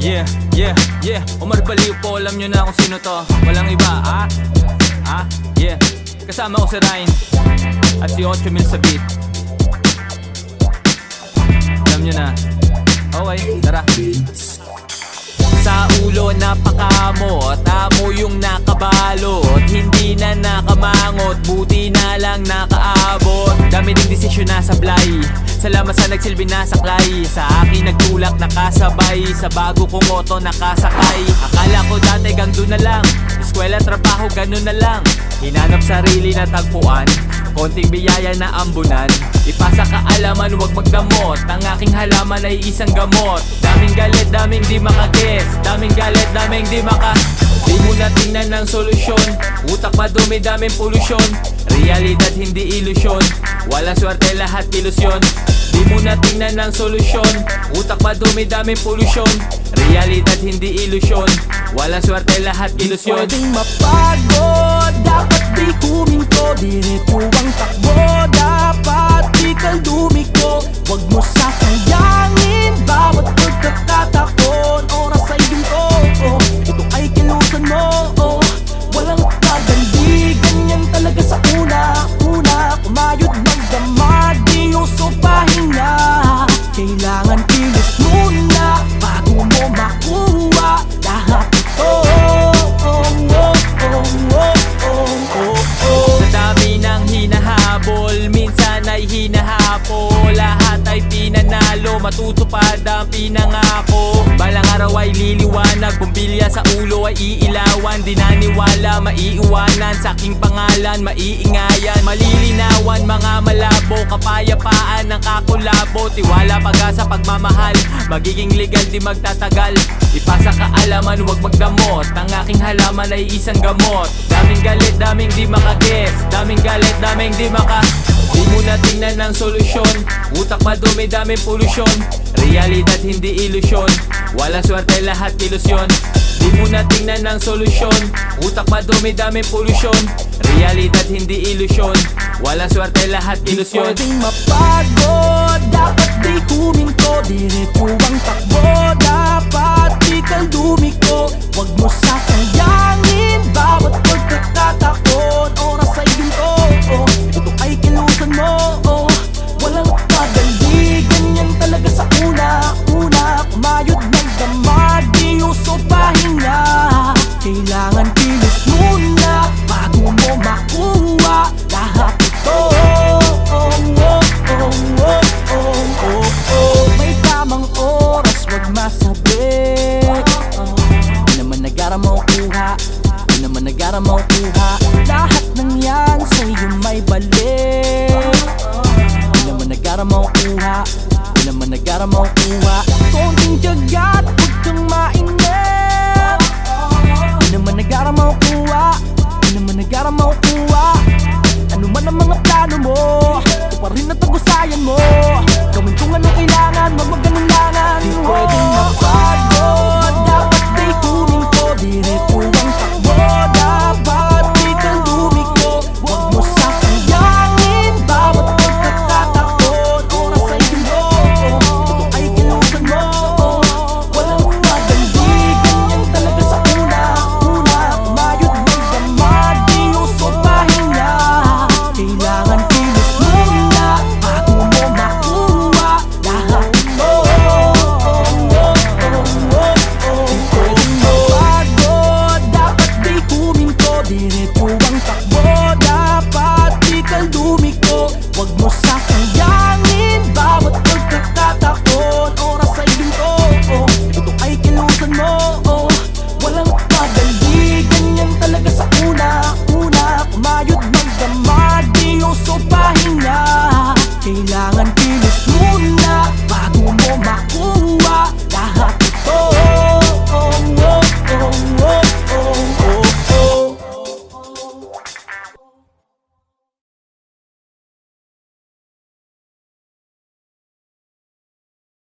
Yeah, yeah, yeah. Omar Baliw po, alam nyo na kung sino to. Walang iba, ah? Ah, yeah. Kasama ko si Ryan. At si 8 mil sa beat. Alam nyo na. Okay, tara. Sa ulo napakamot. Amo yung nakabalot. Hindi na nakamangot. Buti na lang nakaabot. Dami Salamat sa nagsilbi na saklay Sa akin nagtulak nakasabay. Sa bago kong moto nakasakay. Akala ko dati gang na lang. Eskwela, trabaho, ganun na lang. Hinanap sarili na tagpuan. Konting biyaya na ambunan. Ipasa kaalaman, huwag magdamot. Ang aking halaman ay isang gamot. Daming galit, daming di makagets Daming galit, daming di maka Di mo na tingnan ng solusyon. Utak madumi, daming polusyon? Realidad, hindi ilusyon. Walang swerte, lahat ilusyon. Di mo na tingnan ng solusyon. Utak madumi, daming polusyon? Realidad, hindi ilusyon. Walang swerte, lahat ilusyon. Pwedeng mapagod. Dapat di huminto. Diretso ang takbo Matutupad ang pinangako. Balang araw ay liliwanag Bumbilya sa ulo ay iilawan. Di naniwala maiiwanan Sa aking pangalan maiingayan. Malilinawan mga malabo Kapayapaan ng kakulabo. Tiwala pag-asa pagmamahal Magiging legal di magtatagal. Ipasa kaalaman huwag magdamot. Ang aking halaman ay isang gamot. Daming galit, daming di makagets Daming galit, daming di maka Di mo na tingnan ng solusyon. Utak madumi, daming polusyon. Realidad, hindi ilusyon. Walang swerte, lahat ilusyon. Di mo na tingnan ng solusyon. Utak madumi, daming polusyon. Realidad, hindi ilusyon. Walang swerte, lahat ilusyon. Pwedeng mapagod. Dapat di huminto Diretso ang takbo mo kuha Lahat ng yan sa'yo may balik. Di naman nagara mo kuha Di naman nagara mo kuha Konting tiyaga at huwag kang mainit Di naman nagara mo kuha Di naman nagara mo kuha Ano man ang mga plano mo Ito pa rin ang tagusayan mo. Gawin kung anong kailangan Wag maganulangan Di pwedeng happiness moon